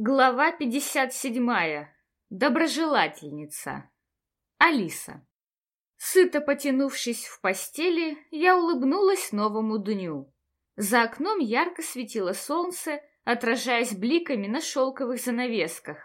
Глава 57. Доброжелательница. Алиса. Сыто потянувшись в постели, я улыбнулась новому дню. За окном ярко светило солнце, отражаясь бликами на шелковых занавесках.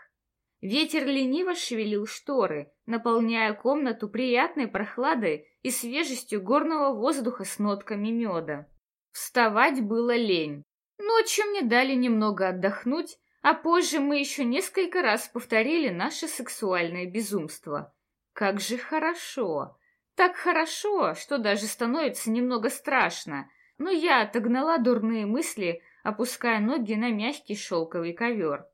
Ветер лениво шевелил шторы, наполняя комнату приятной прохладой и свежестью горного воздуха с нотками меда. Вставать было лень. Ночью мне дали немного отдохнуть, а позже мы еще несколько раз повторили наше сексуальное безумство. Как же хорошо! Так хорошо, что даже становится немного страшно, но я отогнала дурные мысли, опуская ноги на мягкий шелковый ковер.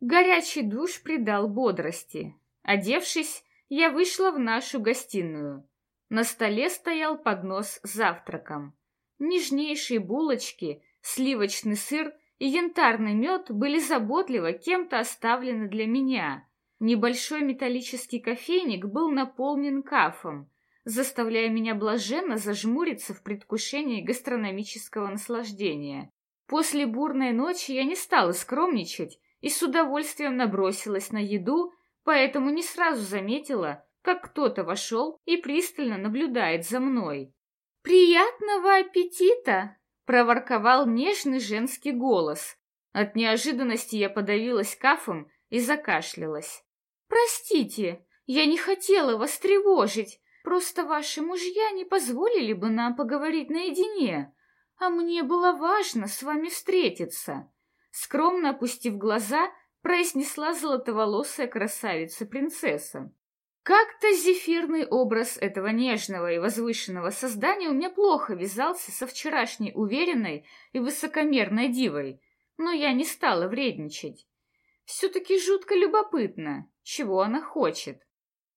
Горячий душ придал бодрости. Одевшись, я вышла в нашу гостиную. На столе стоял поднос с завтраком. Нежнейшие булочки, сливочный сыр и янтарный мед были заботливо кем-то оставлены для меня. Небольшой металлический кофейник был наполнен кафом, заставляя меня блаженно зажмуриться в предвкушении гастрономического наслаждения. После бурной ночи я не стала скромничать и с удовольствием набросилась на еду, поэтому не сразу заметила, как кто-то вошел и пристально наблюдает за мной. «Приятного аппетита!» Проворковал нежный женский голос. От неожиданности я подавилась кафом и закашлялась. «Простите, я не хотела вас тревожить, просто ваши мужья не позволили бы нам поговорить наедине, а мне было важно с вами встретиться». Скромно опустив глаза, произнесла золотоволосая красавица-принцесса. Как-то зефирный образ этого нежного и возвышенного создания у меня плохо вязался со вчерашней уверенной и высокомерной дивой, но я не стала вредничать. Все-таки жутко любопытно, чего она хочет.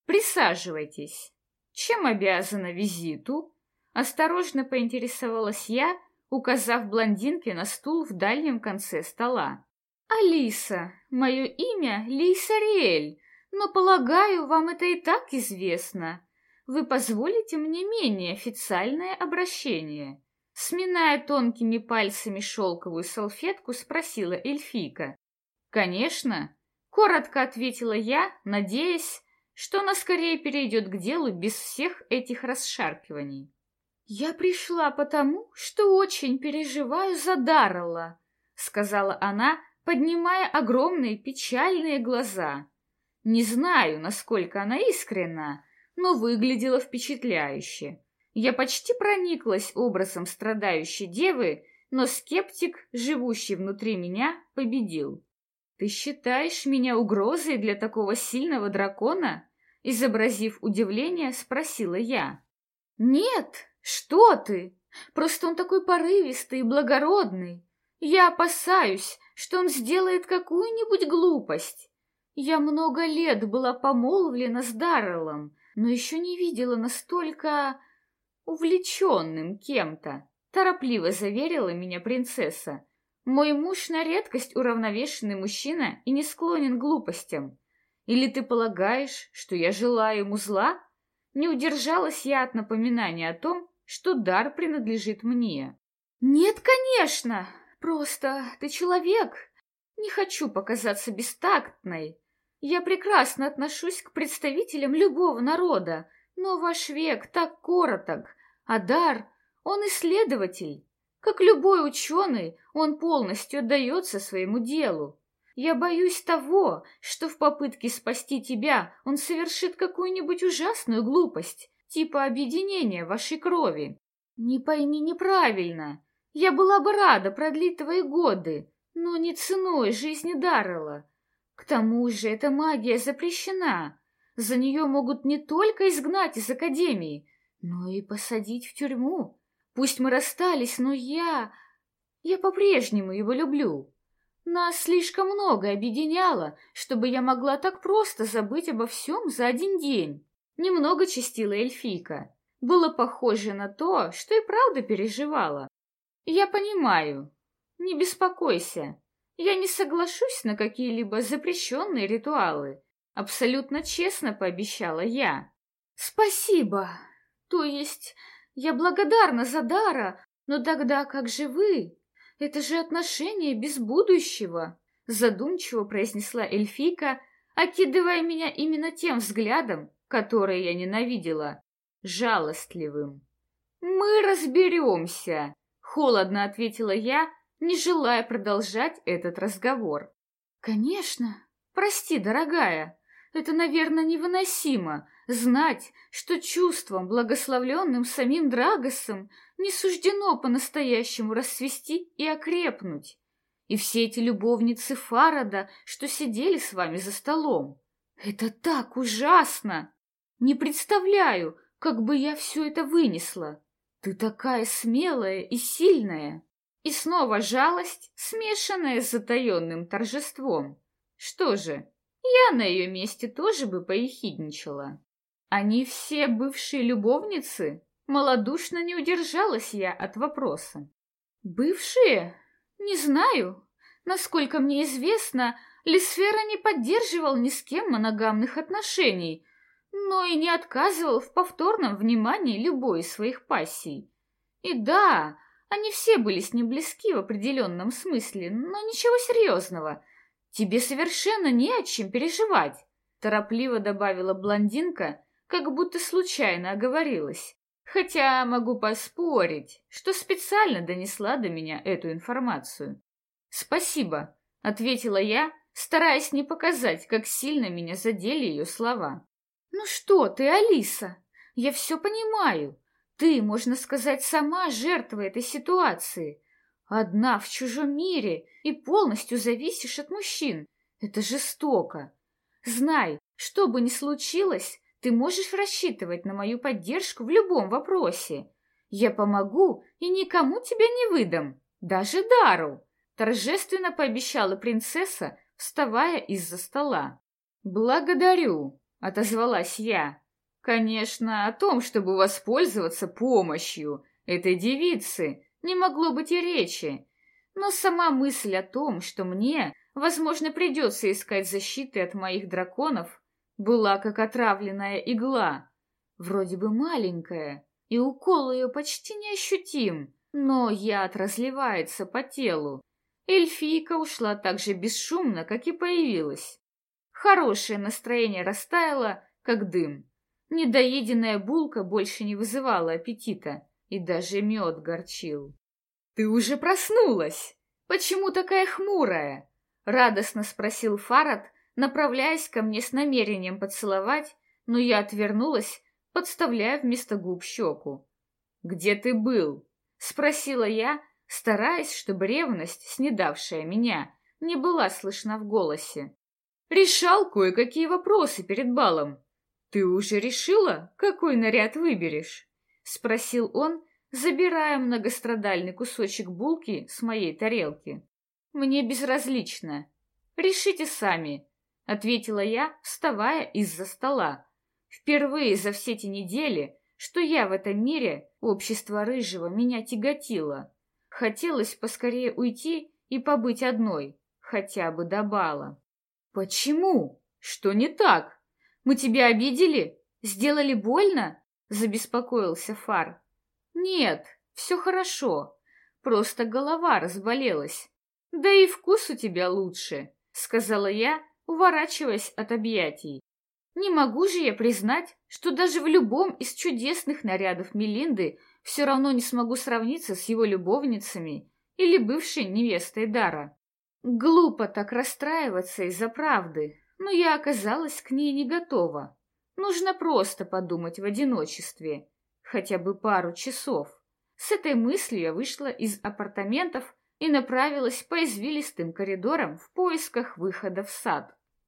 Присаживайтесь. Чем обязана визиту? Осторожно поинтересовалась я, указав блондинке на стул в дальнем конце стола. «Алиса, мое имя Лиса Риэль, но, полагаю, вам это и так известно. Вы позволите мне менее официальное обращение?» Сминая тонкими пальцами шелковую салфетку, спросила эльфийка. «Конечно», — коротко ответила я, надеясь, что она скорее перейдет к делу без всех этих расшаркиваний. «Я пришла потому, что очень переживаю за Даррелла», — сказала она, поднимая огромные печальные глаза. Не знаю, насколько она искренна, но выглядела впечатляюще. Я почти прониклась образом страдающей девы, но скептик, живущий внутри меня, победил. «Ты считаешь меня угрозой для такого сильного дракона?» Изобразив удивление, спросила я. «Нет, что ты! Просто он такой порывистый и благородный. Я опасаюсь, что он сделает какую-нибудь глупость. Я много лет была помолвлена с Дарреллом, но еще не видела настолько увлеченным кем-то. Торопливо заверила меня принцесса. Мой муж на редкость уравновешенный мужчина и не склонен к глупостям. Или ты полагаешь, что я желаю ему зла? Не удержалась я от напоминания о том, что дар принадлежит мне. Нет, конечно, просто ты человек. Не хочу показаться бестактной, я прекрасно отношусь к представителям любого народа, но ваш век так короток, а дар, он исследователь. Как любой ученый, он полностью отдается своему делу. Я боюсь того, что в попытке спасти тебя он совершит какую-нибудь ужасную глупость, типа объединения вашей крови. Не пойми неправильно. Я была бы рада продлить твои годы, но не ценой жизни Даррелла. К тому же эта магия запрещена. За нее могут не только изгнать из академии, но и посадить в тюрьму. Пусть мы расстались, но я... Я по-прежнему его люблю. Нас слишком много объединяло, чтобы я могла так просто забыть обо всем за один день. Немного чистила эльфийка. Было похоже на то, что и правда переживала. Я понимаю. Не беспокойся. Я не соглашусь на какие-либо запрещенные ритуалы. Абсолютно честно пообещала я. Спасибо. То есть, я благодарна за Дара, но тогда как же вы? Это же отношения без будущего. задумчиво произнесла эльфийка, окидывая меня именно тем взглядом, который я ненавидела, жалостливым. «Мы разберемся», — холодно ответила я, не желая продолжать этот разговор. «Конечно. Прости, дорогая. Это, наверное, невыносимо — знать, что чувством, благословленным самим Драгосом, не суждено по-настоящему расцвести и окрепнуть. И все эти любовницы Фарада, что сидели с вами за столом. Это так ужасно! Не представляю, как бы я все это вынесла. Ты такая смелая и сильная. И снова жалость, смешанная с затаенным торжеством. Что же, я на ее месте тоже бы поехидничала. Они все бывшие любовницы? Малодушно не удержалась я от вопроса. Бывшие? Не знаю. Насколько мне известно, Лисфера не поддерживал ни с кем моногамных отношений, но и не отказывал в повторном внимании любой из своих пассий. И да, они все были с ним близки в определенном смысле, но ничего серьезного. Тебе совершенно не о чем переживать, торопливо добавила блондинка, как будто случайно оговорилась. Хотя могу поспорить, что специально донесла до меня эту информацию. «Спасибо», — ответила я, стараясь не показать, как сильно меня задели ее слова. «Ну что ты, Алиса? Я все понимаю. Ты, можно сказать, сама жертва этой ситуации. Одна в чужом мире и полностью зависишь от мужчин. Это жестоко. Знай, что бы ни случилось, ты можешь рассчитывать на мою поддержку в любом вопросе. Я помогу и никому тебя не выдам, даже Дару, торжественно пообещала принцесса, вставая из-за стола. Благодарю, отозвалась я. Конечно, о том, чтобы воспользоваться помощью этой девицы, не могло быть и речи. Но сама мысль о том, что мне, возможно, придется искать защиты от моих драконов, была как отравленная игла, вроде бы маленькая, и укол ее почти не ощутим, но яд разливается по телу. Эльфийка ушла так же бесшумно, как и появилась. Хорошее настроение растаяло, как дым. Недоеденная булка больше не вызывала аппетита, и даже мед горчил. «Ты уже проснулась! Почему такая хмурая?» — радостно спросил Фарад, направляясь ко мне с намерением поцеловать, но я отвернулась, подставляя вместо губ щеку. «Где ты был?» — спросила я, стараясь, чтобы ревность, снедавшая меня, не была слышна в голосе. «Решал кое-какие вопросы перед балом. Ты уже решила, какой наряд выберешь?» — спросил он, забирая многострадальный кусочек булки с моей тарелки. «Мне безразлично. Решите сами, — ответила я, вставая из-за стола. Впервые за все эти недели, что я в этом мире, общество рыжего меня тяготило. Хотелось поскорее уйти и побыть одной, хотя бы до бала. «Почему? Что не так? Мы тебя обидели? Сделали больно?» — забеспокоился Фар. «Нет, все хорошо. Просто голова разболелась. Да и вкус у тебя лучше», — сказала я, уворачиваясь от объятий. Не могу же я признать, что даже в любом из чудесных нарядов Мелинды все равно не смогу сравниться с его любовницами или бывшей невестой Дара. Глупо так расстраиваться из-за правды, но я оказалась к ней не готова. Нужно просто подумать в одиночестве, хотя бы пару часов. С этой мыслью я вышла из апартаментов и направилась по извилистым коридорам в поисках выхода в сад.